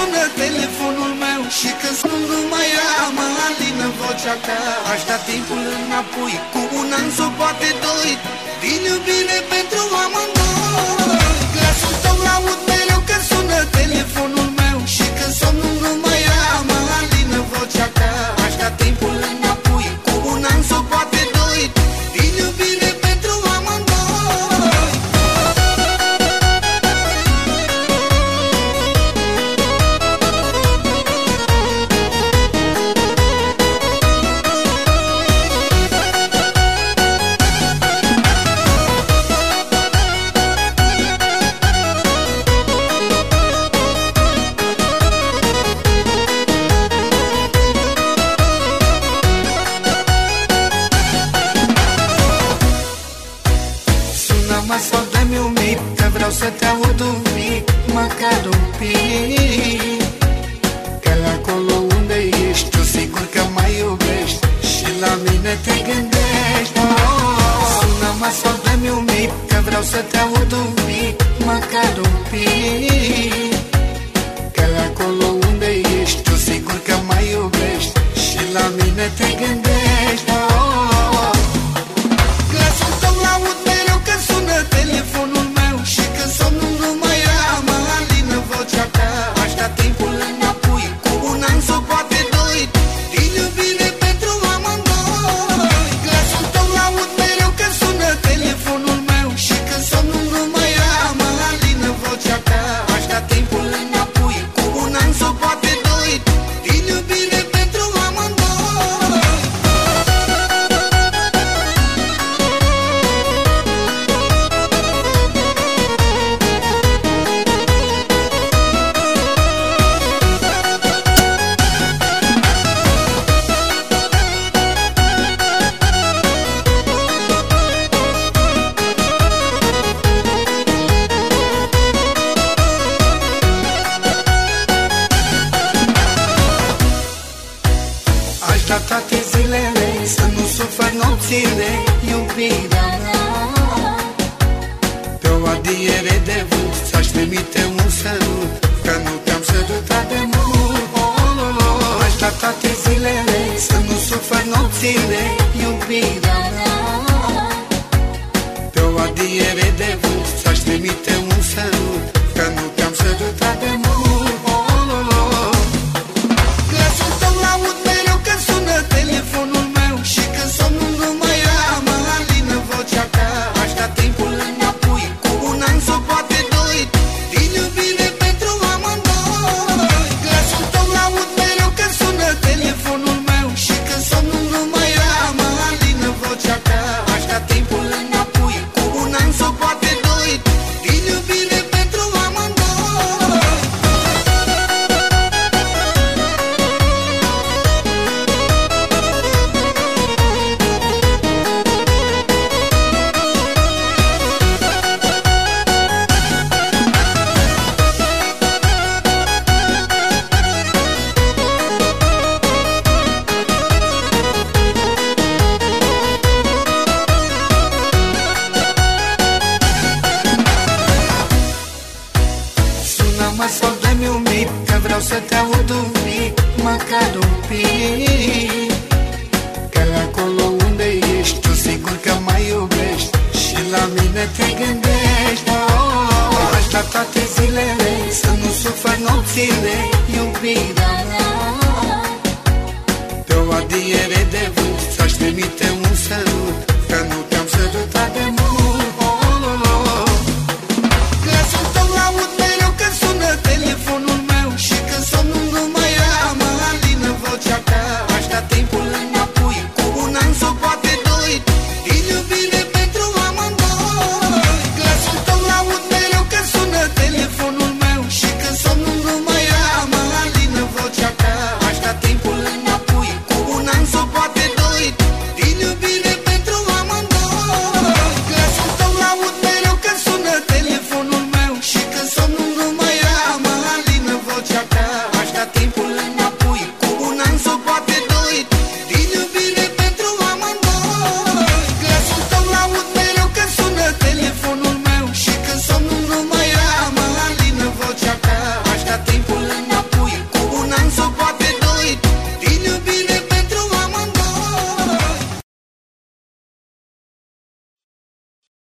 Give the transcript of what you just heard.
că sună telefonul meu Și când sun nu mai am alină vocea ta Aș da timpul înapoi Cu un an sau poate doi. Din iubire pentru amândoi. Glasul tău laud mereu că sună telefonul dă-mi un mic Că vreau să te aud un pic Măcar un pic. Că acolo unde ești Tu sigur că mai iubești Și la mine te gândești. Oh, Sună-mă sau dă-mi un mic Că vreau să te aud un pic Măcar un pic. Că acolo Aș da toate zilele Să nu sufăr nopțile Iubirea mea Pe o adiere de vânt Ți-aș trimite un sărut Că nu te-am sărutat de mult oh, oh, oh. Aș da toate zilele Să nu sufăr nopțile Iubirea mea Pe o adiere de vânt Ți-aș trimite un sărut vreau să te aud un pic Măcar un pic. Că acolo unde ești Tu sigur că mai iubești Și la mine te gândești. Oh, Aș da toate zilele Să nu sufăr nopțile Iubirea mea. Pe o adiere de vânt Ți-aș trimite un sărut